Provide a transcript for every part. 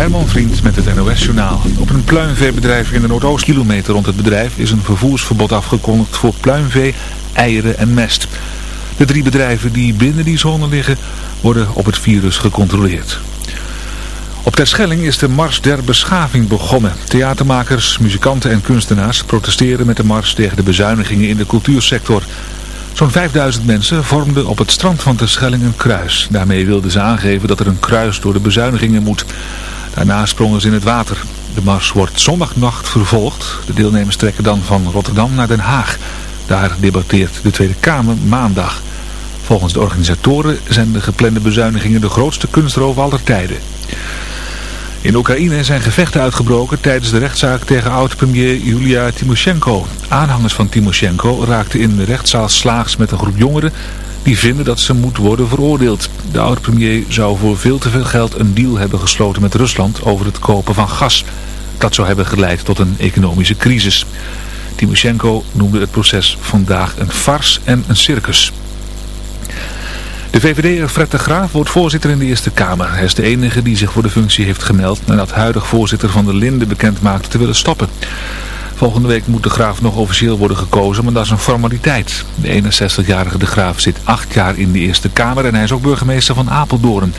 Herman Vriend met het NOS-journaal. Op een pluimveebedrijf in de Noordoost kilometer rond het bedrijf is een vervoersverbod afgekondigd voor pluimvee, eieren en mest. De drie bedrijven die binnen die zone liggen worden op het virus gecontroleerd. Op Terschelling is de Mars der Beschaving begonnen. Theatermakers, muzikanten en kunstenaars protesteren met de mars tegen de bezuinigingen in de cultuursector. Zo'n 5000 mensen vormden op het strand van Terschelling een kruis. Daarmee wilden ze aangeven dat er een kruis door de bezuinigingen moet. Daarna sprongen ze in het water. De mars wordt zondagnacht vervolgd. De deelnemers trekken dan van Rotterdam naar Den Haag. Daar debatteert de Tweede Kamer maandag. Volgens de organisatoren zijn de geplande bezuinigingen de grootste kunstroof aller tijden. In Oekraïne zijn gevechten uitgebroken tijdens de rechtszaak tegen oud-premier Julia Timoshenko. Aanhangers van Timoshenko raakten in de rechtszaal slaags met een groep jongeren die vinden dat ze moet worden veroordeeld. De oud-premier zou voor veel te veel geld een deal hebben gesloten met Rusland over het kopen van gas. Dat zou hebben geleid tot een economische crisis. Timoshenko noemde het proces vandaag een fars en een circus. De VVD'er Fred de Graaf wordt voorzitter in de Eerste Kamer. Hij is de enige die zich voor de functie heeft gemeld nadat huidig voorzitter van de Linde bekend maakte te willen stoppen. Volgende week moet de Graaf nog officieel worden gekozen, maar dat is een formaliteit. De 61-jarige de Graaf zit acht jaar in de Eerste Kamer en hij is ook burgemeester van Apeldoorn.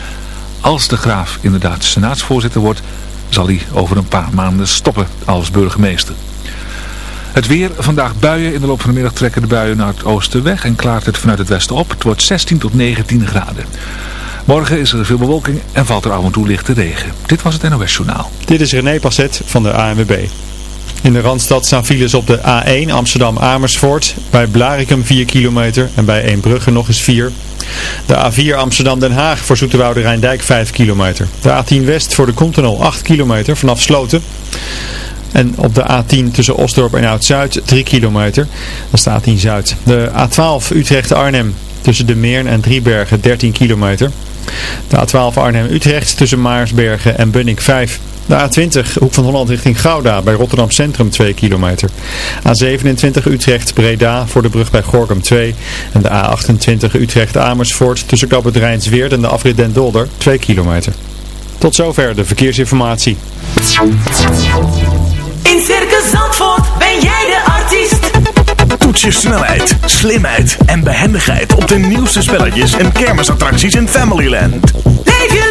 Als de Graaf inderdaad senaatsvoorzitter wordt, zal hij over een paar maanden stoppen als burgemeester. Het weer, vandaag buien. In de loop van de middag trekken de buien naar het oosten weg en klaart het vanuit het westen op. Het wordt 16 tot 19 graden. Morgen is er veel bewolking en valt er af en toe lichte regen. Dit was het NOS Journaal. Dit is René Passet van de ANWB. In de Randstad staan files op de A1 Amsterdam-Amersfoort. Bij Blarikum 4 kilometer en bij Eembrugge nog eens 4. De A4 Amsterdam-Den Haag voor Zoeterwoude Rijndijk 5 kilometer. De A10 West voor de Continental 8 kilometer vanaf Sloten. En op de A10 tussen Osdorp en Oud-Zuid 3 kilometer. Dat is de A10 Zuid. De A12 Utrecht-Arnhem tussen de Meern en Driebergen 13 kilometer. De A12 Arnhem-Utrecht tussen Maarsbergen en Bunnik 5. De A20 Hoek van Holland richting Gouda bij Rotterdam Centrum 2 kilometer. A27 Utrecht-Breda voor de brug bij Gorkum 2. En de A28 Utrecht-Amersfoort tussen Kappert Rijnsweerd en de afrit Den Dolder 2 kilometer. Tot zover de verkeersinformatie. In Circus Zandvoort ben jij de artiest. Toets je snelheid, slimheid en behendigheid op de nieuwste spelletjes en kermisattracties in Familyland. Leef je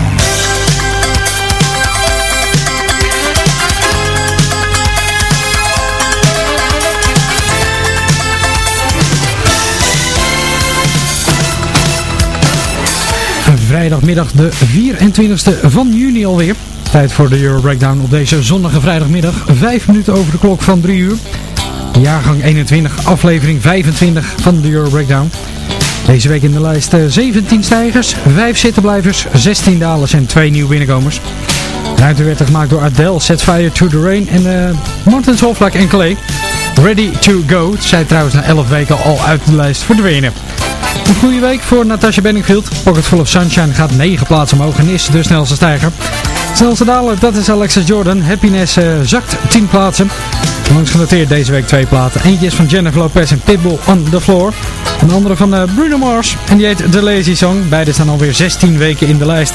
Vrijdagmiddag de 24e van juni alweer. Tijd voor de Euro Breakdown op deze zonnige vrijdagmiddag. Vijf minuten over de klok van 3 uur. Jaargang 21, aflevering 25 van de Euro Breakdown. Deze week in de lijst 17 eh, stijgers, 5 zittenblijvers, 16 dalers en 2 nieuwe binnenkomers. Ruimte werd gemaakt door Adele, Set Fire to the Rain en uh, Martin Solvlak en Clay. Ready to Go, zij trouwens na 11 weken al uit de lijst verdwenen. Een goede week voor Natasha Benningfield. Pocket Full of Sunshine gaat 9 plaatsen omhoog en is de snelste stijger. Snelste daler, dat is Alexa Jordan. Happiness uh, zakt 10 plaatsen. Langs genoteerd deze week twee platen. Eentje is van Jennifer Lopez en Pitbull on the Floor. Een andere van uh, Bruno Mars. En die heet The Lazy Song. Beide staan alweer 16 weken in de lijst.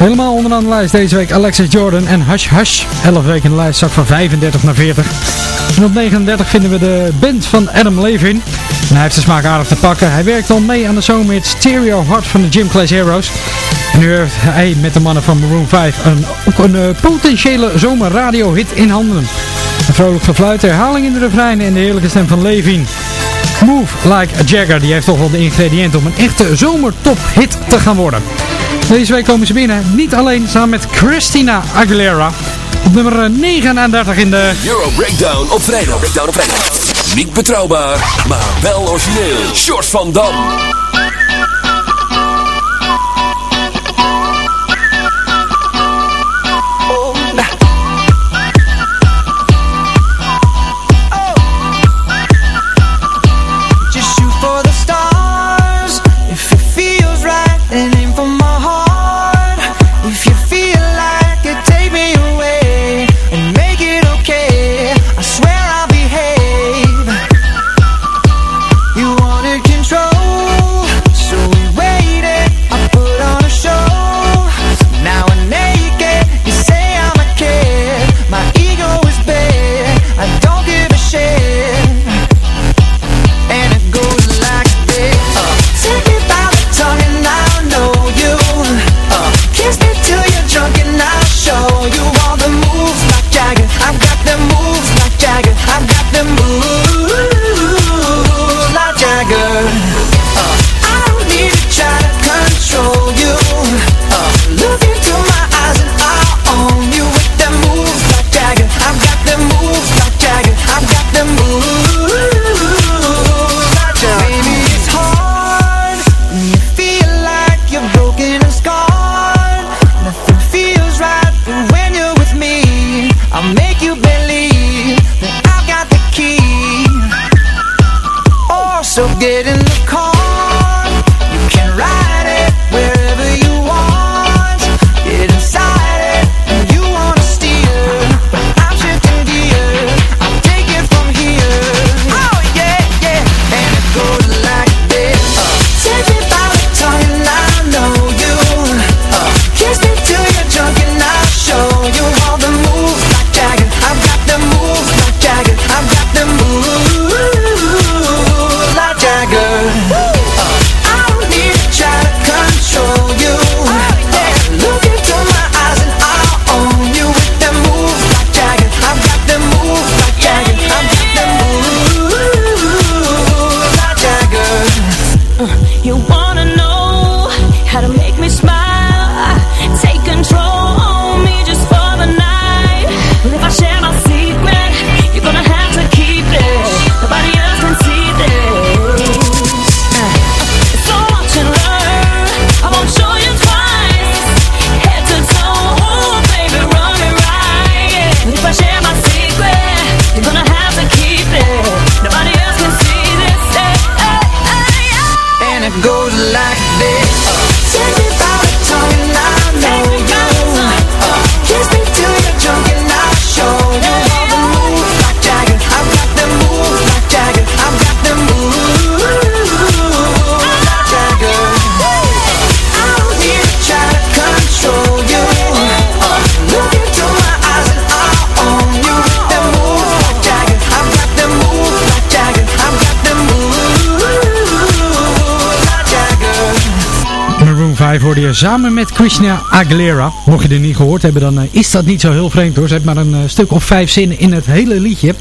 Helemaal onderaan de lijst deze week Alexis Jordan en Hush Hush. 11 weken in de lijst, zak van 35 naar 40. En op 39 vinden we de band van Adam Levin. En hij heeft de smaak aardig te pakken. Hij werkt al mee aan de zomer Stereo Heart van de Gym Class Heroes. En nu heeft hij met de mannen van Maroon 5 een, een, een uh, potentiële zomerradio-hit in handen. Een vrolijk gefluit, herhaling in de refrein en de heerlijke stem van Levin. Move Like a Jagger, die heeft toch wel de ingrediënten om een echte zomertop-hit te gaan worden. Deze week komen ze binnen, niet alleen, samen met Christina Aguilera. Op nummer 39 in de... Euro Breakdown op vrijdag. Breakdown op vrijdag. Niet betrouwbaar, maar wel origineel. Short van Dam. hoorde samen met Krishna Aguilera. Mocht je dit niet gehoord hebben, dan eh, is dat niet zo heel vreemd hoor. Ze heeft maar een eh, stuk of vijf zinnen in het hele liedje.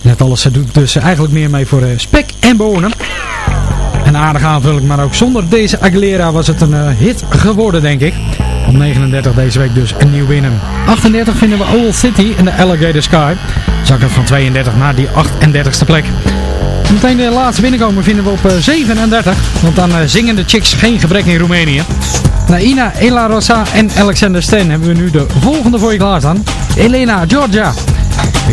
Net dat alles doet dus eigenlijk meer mee voor eh, spek en bonen. Een aardige aanvulling, maar ook zonder deze Aguilera was het een hit geworden denk ik. Op 39 deze week dus een nieuw winnen. 38 vinden we Old City in de Alligator Sky. het van 32 naar die 38ste plek. Meteen de laatste binnenkomen vinden we op eh, 37. Want dan eh, zingen de chicks geen gebrek in Roemenië. Na Ina, Ela Rosa en Alexander Sten hebben we nu de volgende voor je klaarstaan. Elena Georgia.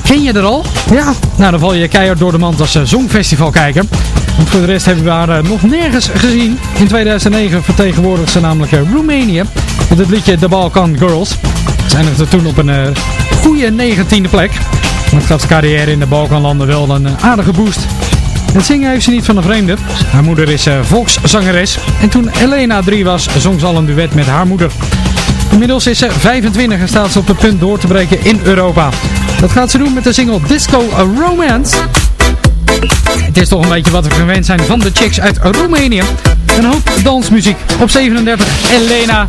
Ken je er al? Ja? Nou, dan val je keihard door de mand als eh, zongfestival kijken. Want voor de rest hebben we haar nog nergens gezien. In 2009 vertegenwoordigde ze namelijk Roemenië. Met het liedje The Balkan Girls. Ze eindigde toen op een goede 19e plek. Dat gaat zijn carrière in de Balkanlanden wel een aardige boost. Het zingen heeft ze niet van een vreemde. Haar moeder is eh, volkszangeres. En toen Elena 3 was, zong ze al een duet met haar moeder. Inmiddels is ze 25 en staat ze op het punt door te breken in Europa. Dat gaat ze doen met de single Disco Romance. Het is toch een beetje wat we gewend zijn van de chicks uit Roemenië. Een hoop dansmuziek. Op 37, Elena.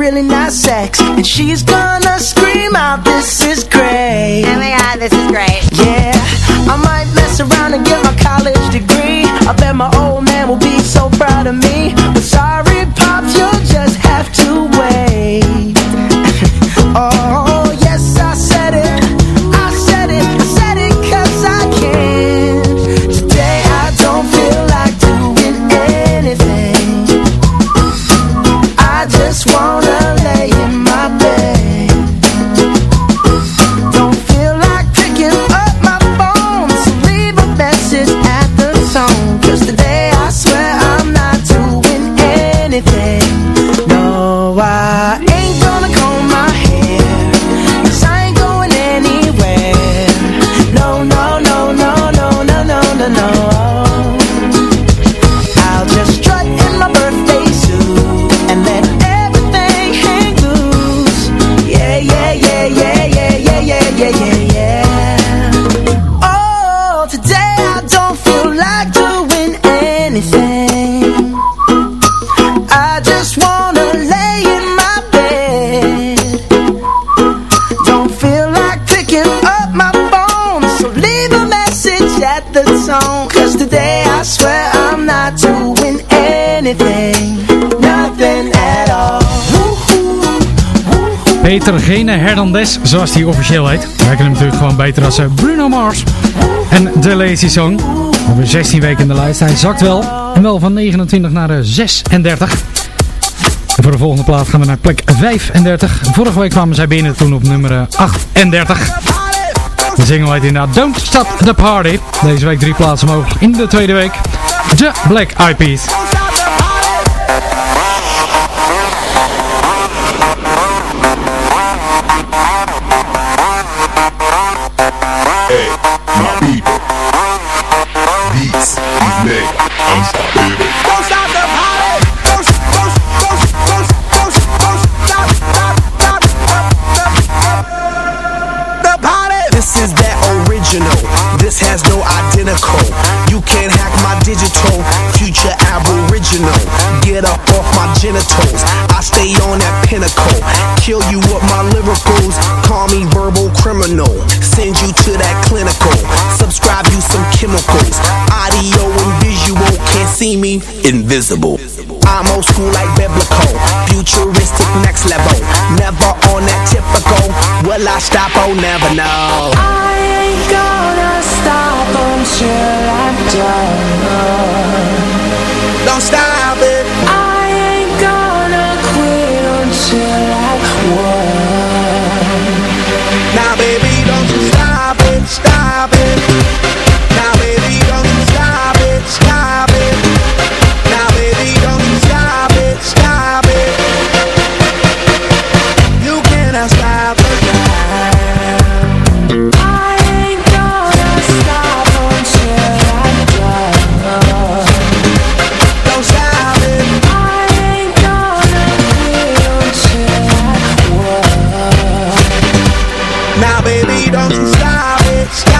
Really nice sex. And she's gonna Gene Hernandez, zoals hij officieel heet. Wij kennen hem natuurlijk gewoon beter als eh, Bruno Mars. En The Lazy Song. We hebben 16 weken in de lijst. Hij zakt wel. En wel van 29 naar de 36. En voor de volgende plaat gaan we naar plek 35. Vorige week kwamen zij binnen toen op nummer eh, 38. De single heet inderdaad Don't Stop the Party. Deze week drie plaatsen omhoog in de tweede week. The Black Eyed Peas. Don't stop the party. Don't, stop, the party. This is that original. This has no identical. You can't hack my digital. Future aboriginal. Get up off my genitals. I stay on that pinnacle. Kill you with my lyricals. See me. Invisible. I'm old school like biblical. Futuristic next level. Never on that typical. Will I stop? Oh, never know. I ain't gonna stop until I'm done. Don't stop don't stop it, stop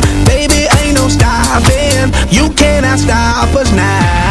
You cannot stop us now.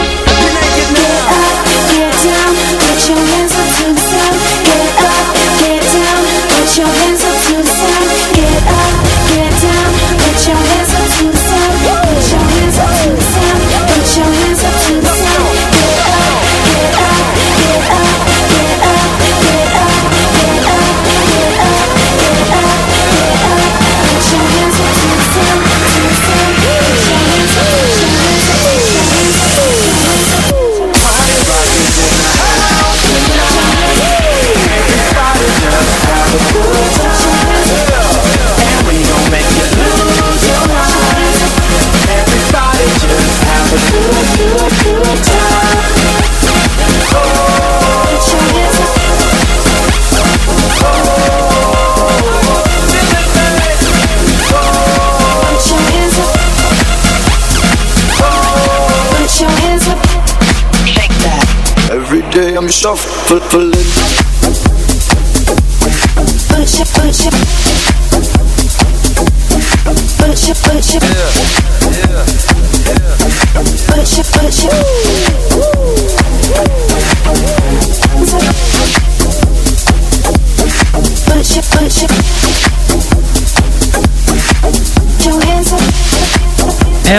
foot for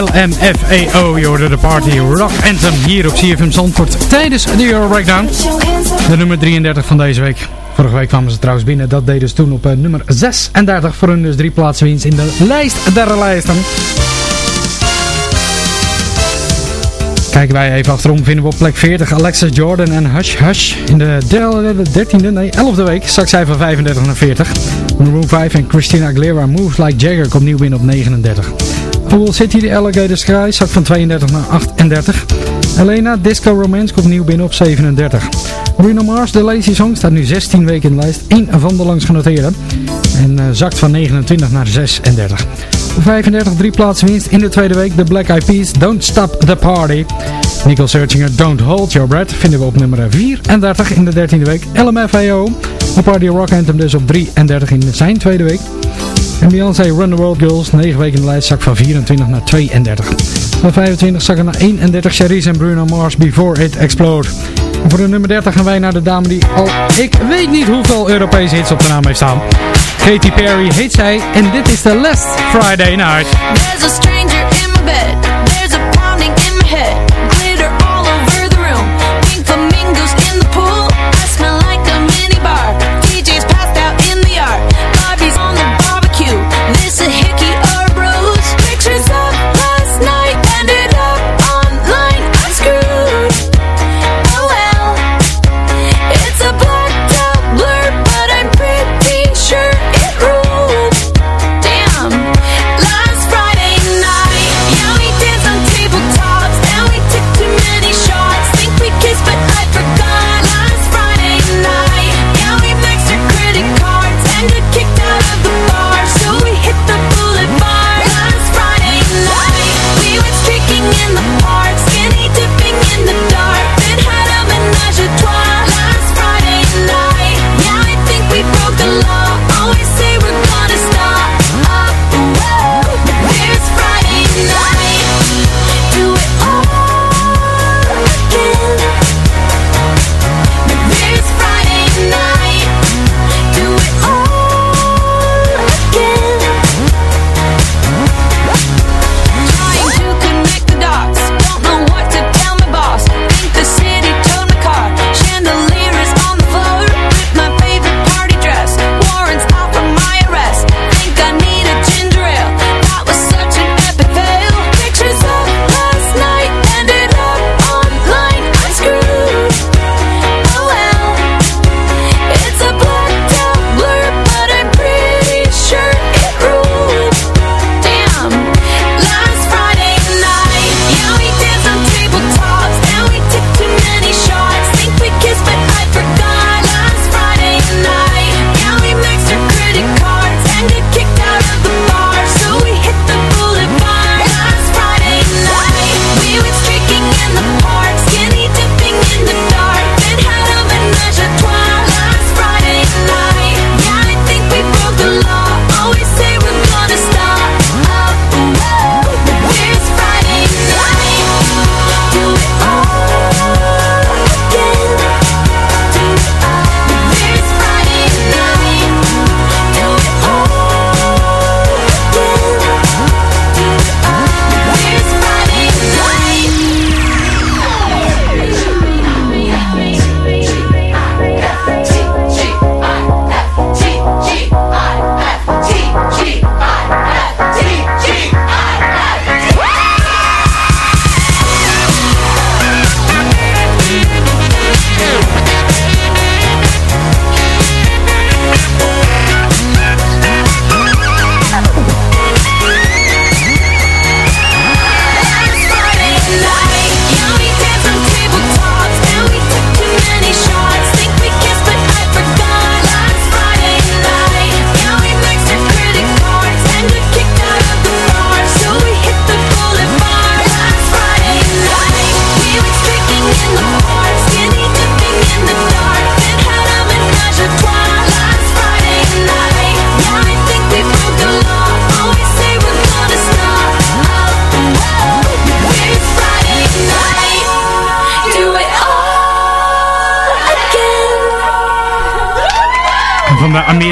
LMFAO, je hoorde de party Rock Anthem hier op CFM Zandvoort tijdens de Euro Breakdown. De nummer 33 van deze week. Vorige week kwamen ze trouwens binnen, dat deden ze toen op eh, nummer 36 voor hun dus drie plaatsen winst in de lijst der lijsten. Kijken wij even achterom, vinden we op plek 40 Alexis Jordan en Hush Hush. In de dertiende, nee 11e week zak zij van 35 naar 40. Maroon 5 en Christina Aguilera Moves Like Jagger komt nieuw binnen op 39. Pool City, de Alligator Sky, zak van 32 naar 38. Elena, Disco Romance komt nieuw binnen op 37. Bruno Mars, The Lazy Song, staat nu 16 weken in de lijst. Eén van de langst genoteerde. En eh, zakt van 29 naar 36. 35, drie plaatsen winst in de tweede week. De Black Eyed Peas, Don't Stop the Party. Nicole Searchinger, Don't Hold Your Breath, vinden we op nummer 34 in de 13e week. LMFAO, de Party Rock Anthem dus op 33 in zijn tweede week. En Beyoncé Run the World Girls, 9 weken in de lijst, zak van 24 naar 32. Van 25 zakken naar 31 Charisse en Bruno Mars Before It Explode. En voor de nummer 30 gaan wij naar de dame die al ik weet niet hoeveel Europese hits op de naam heeft staan. Katy Perry heet zij en dit is de Last Friday Night. There's a stranger in my bed. There's a pounding in my head.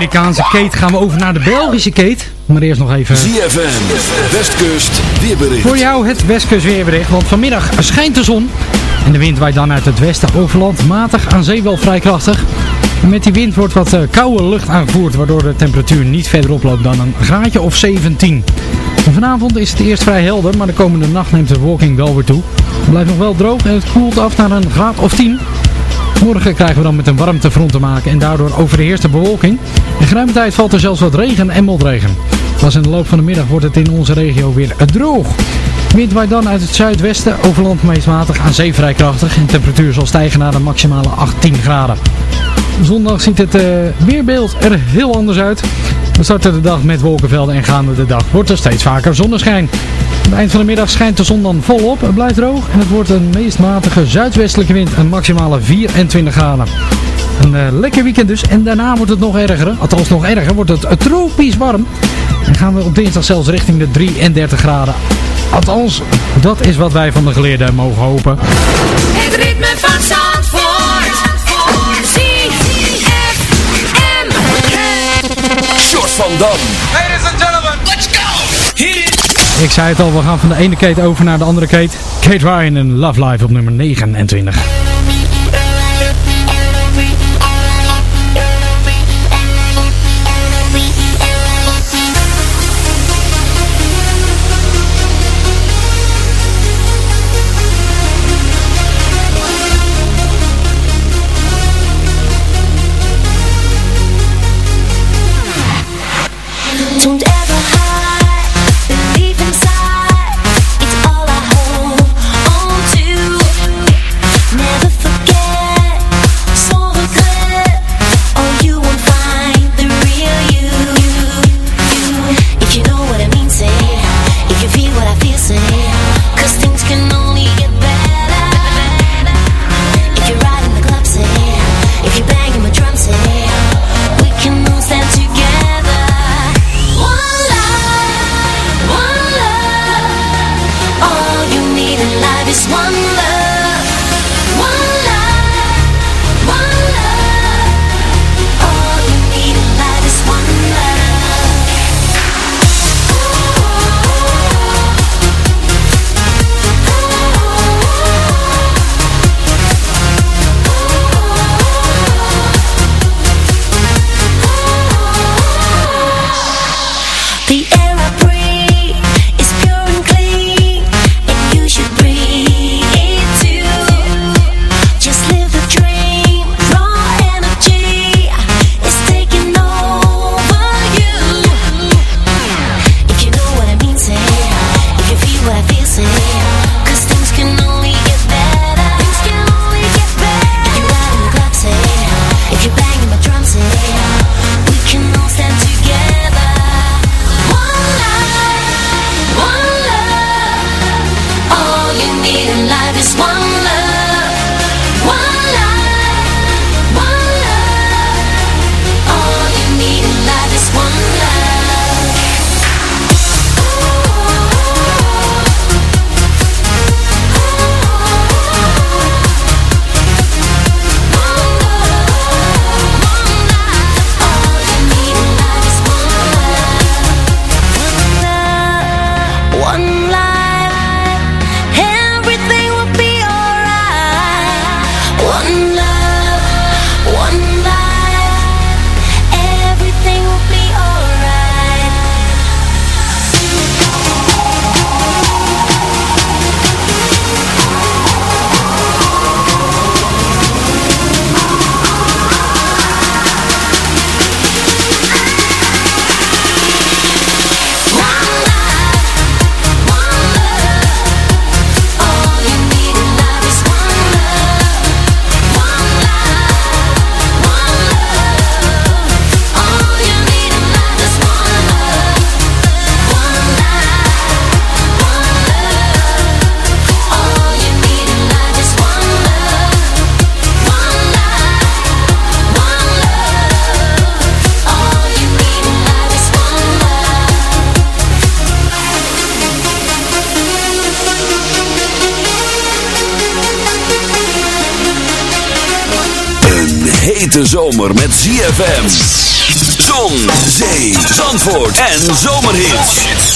Amerikaanse Kate gaan we over naar de Belgische Kate. Maar eerst nog even... ZFM, Westkust, weerbericht. Voor jou het Westkust weerbericht, want vanmiddag schijnt de zon. En de wind waait dan uit het westen overland matig aan zee wel vrij krachtig. En met die wind wordt wat eh, koude lucht aangevoerd, waardoor de temperatuur niet verder oploopt dan een graadje of 17. En vanavond is het eerst vrij helder, maar de komende nacht neemt de wolking wel weer toe. Het blijft nog wel droog en het koelt af naar een graad of 10. Morgen krijgen we dan met een warmtefront te maken en daardoor overheerst de bewolking. In geruime tijd valt er zelfs wat regen en motregen. Pas in de loop van de middag wordt het in onze regio weer droog. Wind waait dan uit het zuidwesten, overland meest matig aan zee vrij krachtig. En de temperatuur zal stijgen naar de maximale 18 graden. Zondag ziet het eh, weerbeeld er heel anders uit. We starten de dag met wolkenvelden en gaande de dag wordt er steeds vaker zonneschijn. Aan het eind van de middag schijnt de zon dan volop, het blijft droog en het wordt een meest matige zuidwestelijke wind, een maximale 24 graden. Een eh, lekker weekend dus en daarna wordt het nog erger, althans nog erger, wordt het eh, tropisch warm. En gaan we op dinsdag zelfs richting de 33 graden. Althans, dat is wat wij van de geleerden mogen hopen. Het ritme van. Van Dam. Ladies and gentlemen, let's go. Hit it. Ik zei het al, we gaan van de ene Kate over naar de andere Kate. Kate Ryan en Love Life op nummer 29. en zomerhits.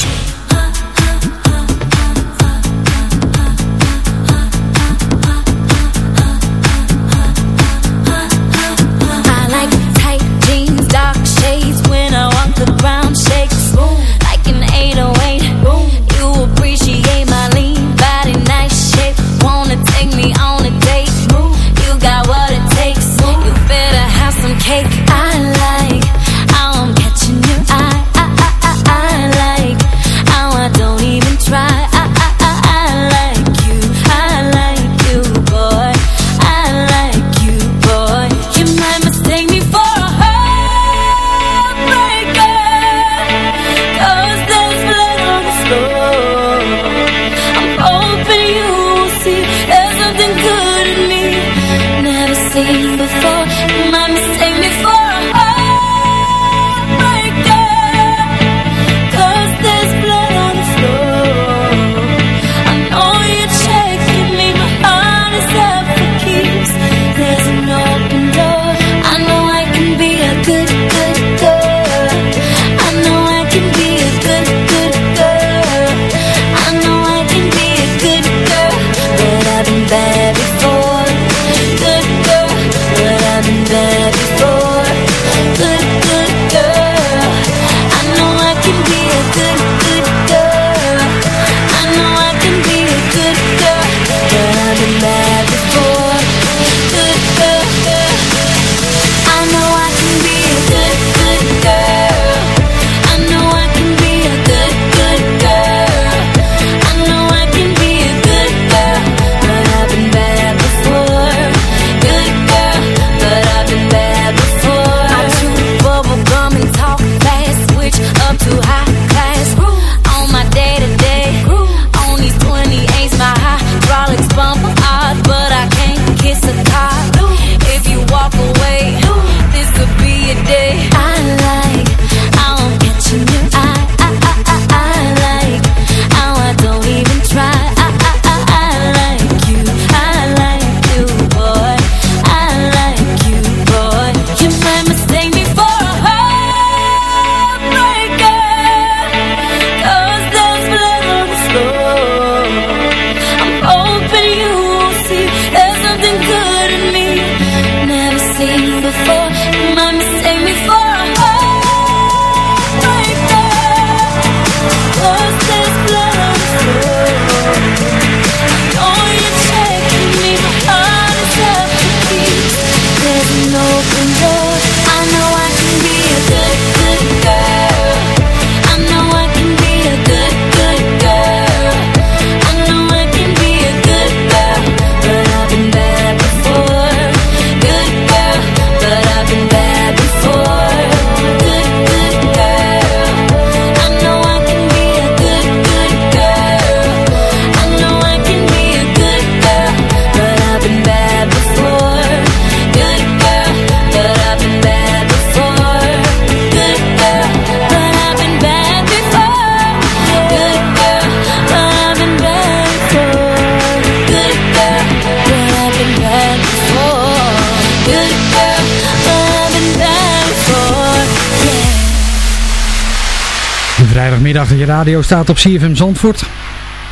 vrijdagmiddag, je radio staat op CFM Zandvoort.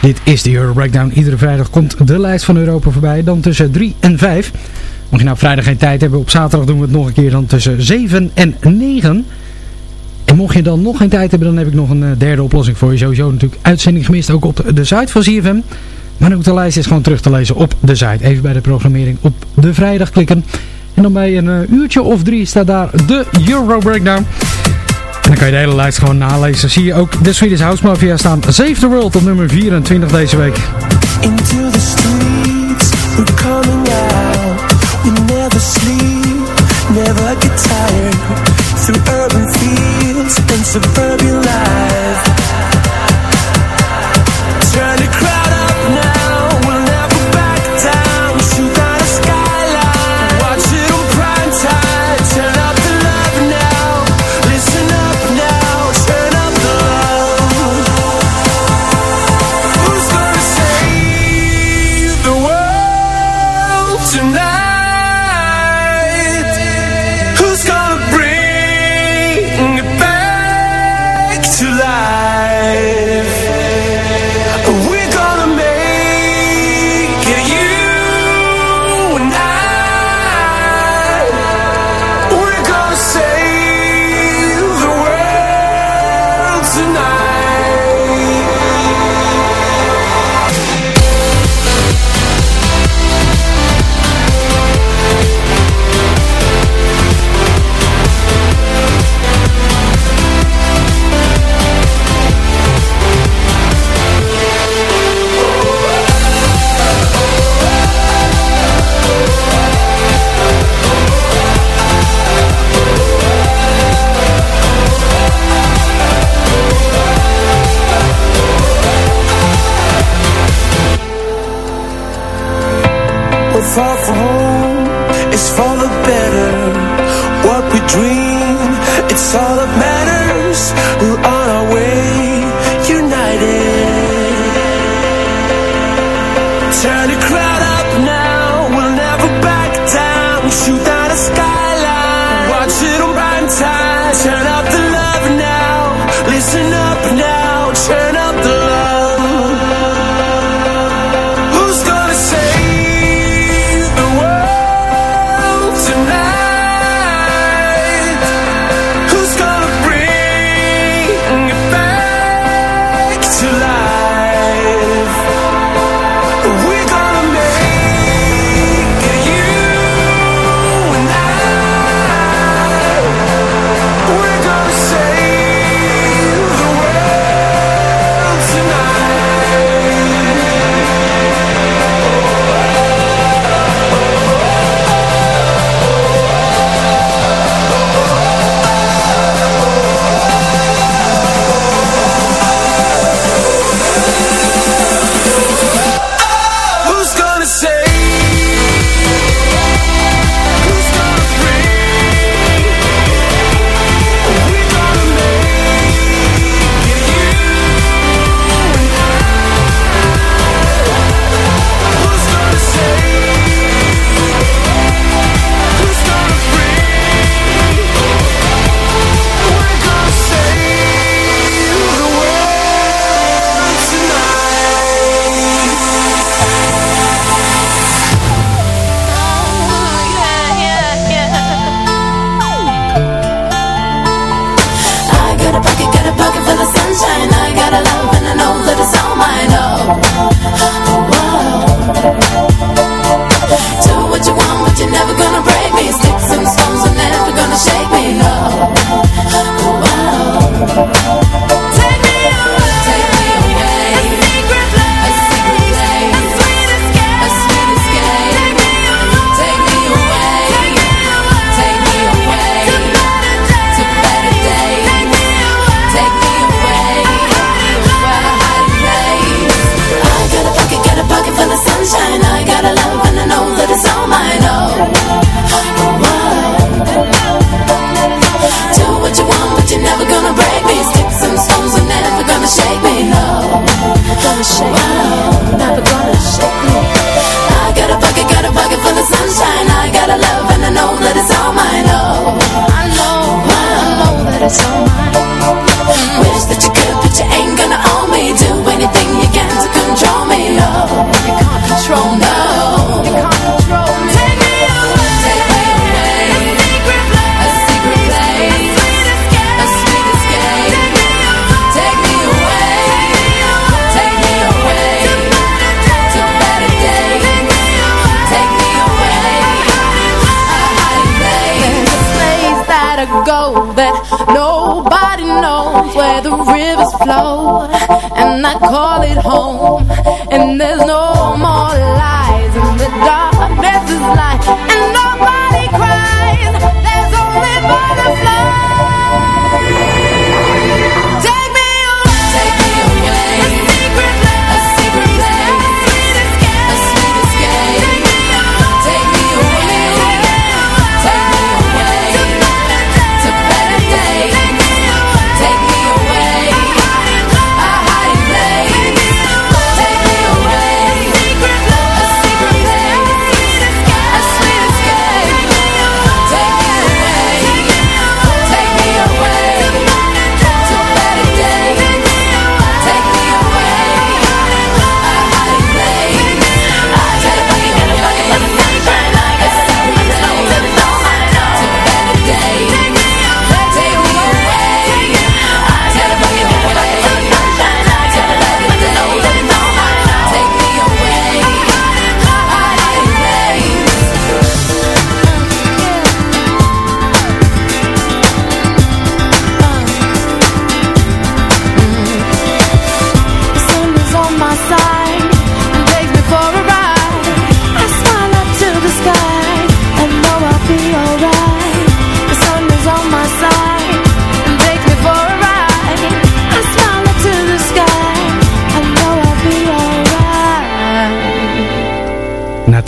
Dit is de Euro Breakdown. Iedere vrijdag komt de lijst van Europa voorbij, dan tussen 3 en 5. Mocht je nou vrijdag geen tijd hebben, op zaterdag doen we het nog een keer dan tussen 7 en 9. En mocht je dan nog geen tijd hebben, dan heb ik nog een eh, derde oplossing voor je. Sowieso natuurlijk uitzending gemist, ook op de site van CFM. Maar ook de lijst is gewoon terug te lezen op de site. Even bij de programmering op de vrijdag klikken. En dan bij een eh, uurtje of drie staat daar de Euro Breakdown. En dan kan je de hele lijst gewoon nalezen. Zie je ook de Swedish House Mafia staan. Save the World op nummer 24 deze week. Into the streets, we're coming out. We never sleep, never get tired. Through urban fields and suburban life. Trying to cry.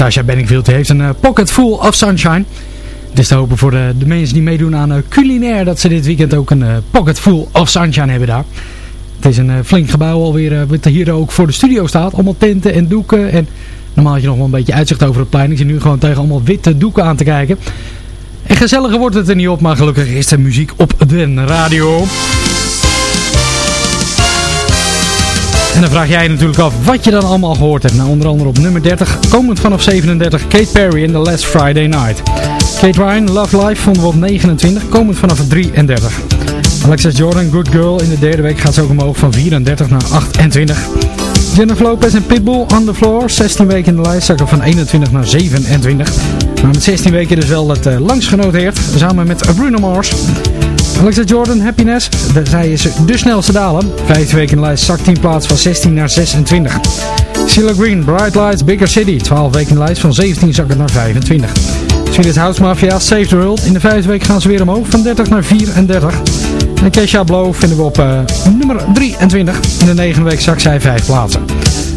Natasha Bedingfield heeft een eh, pocket full of sunshine. Het is te hopen voor de, de mensen die meedoen aan eh, culinair dat ze dit weekend ook een eh, pocket full of sunshine hebben daar. Het is een eh, flink gebouw alweer, eh, wat hier ook voor de studio staat. Allemaal tenten en doeken en normaal had je nog wel een beetje uitzicht over het plein. Ik zit nu gewoon tegen allemaal witte doeken aan te kijken. En gezelliger wordt het er niet op, maar gelukkig is er muziek op de radio. En dan vraag jij natuurlijk af wat je dan allemaal gehoord hebt. Nou, onder andere op nummer 30, komend vanaf 37, Kate Perry in The Last Friday Night. Kate Ryan, Love Life vonden we op 29, komend vanaf 33. Alexis Jordan, Good Girl, in de derde week gaat ze ook omhoog van 34 naar 28. Jennifer Lopez en Pitbull, On The Floor, 16 weken in de lijst, van 21 naar 27. Maar met 16 weken dus wel het uh, langst genoteerd, samen met Bruno Mars. Alexa Jordan, Happiness. Zij is de snelste dalen. Vijf weken in de lijst zakt 10 plaats van 16 naar 26. Sheila Green, Bright Lights, Bigger City. 12 weken in de lijst van 17 zakken naar 25. Swedish House Mafia, Save the World. In de vijfde week gaan ze weer omhoog van 30 naar 34. En Kesha Blow vinden we op uh, nummer 23. In de negende week zakt zij 5 plaatsen.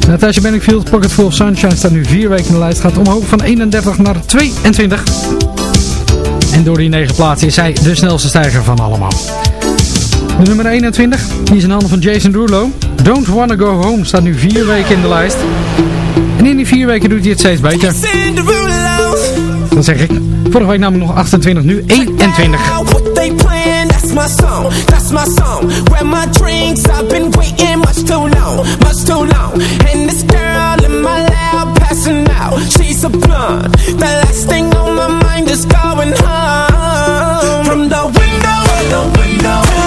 Natasha Bedingfield, Pocket Full of Sunshine staat nu 4 weken in de lijst. Gaat omhoog van 31 naar 22. En door die 9 plaatsen is zij de snelste stijger van allemaal. De nummer 21, die is in handen van Jason Derulo. Don't Wanna Go Home staat nu 4 weken in de lijst. En in die 4 weken doet hij het steeds beter. Dat zeg ik. Vorige week namelijk nog 28, nu 21. What they playing, that's my song, that's my song. Grab my drinks, I've been waiting much too long, much too long. And this girl in my lap passing out, she's a blonde. The last thing on my mind is going home. From the window, the window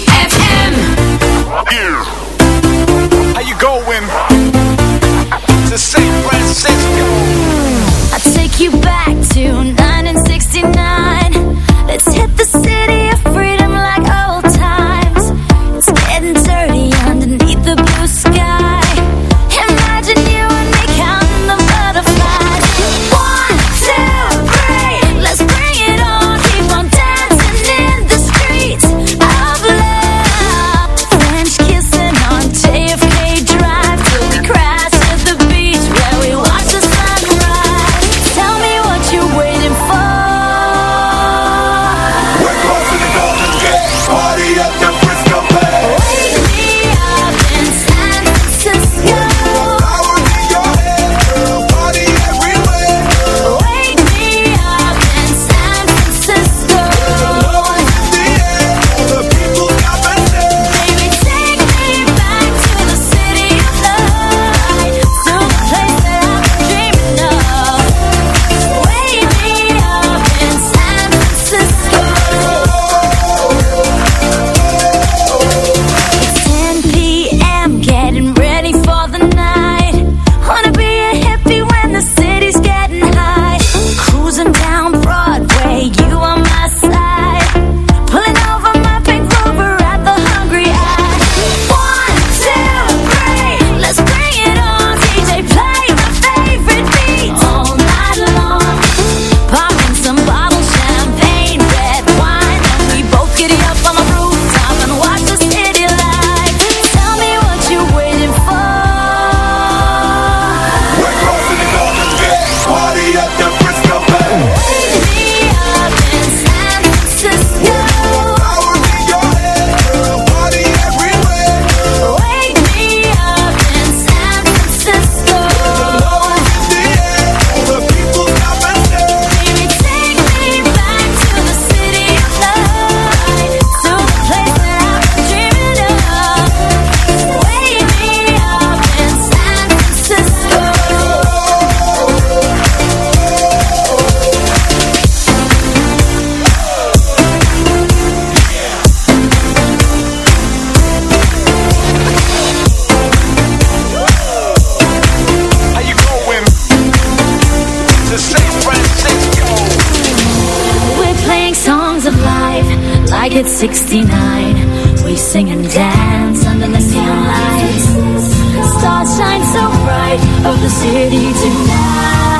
city tonight.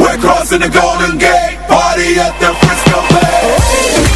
We're crossing the Golden Gate, party at the Frisco Bay.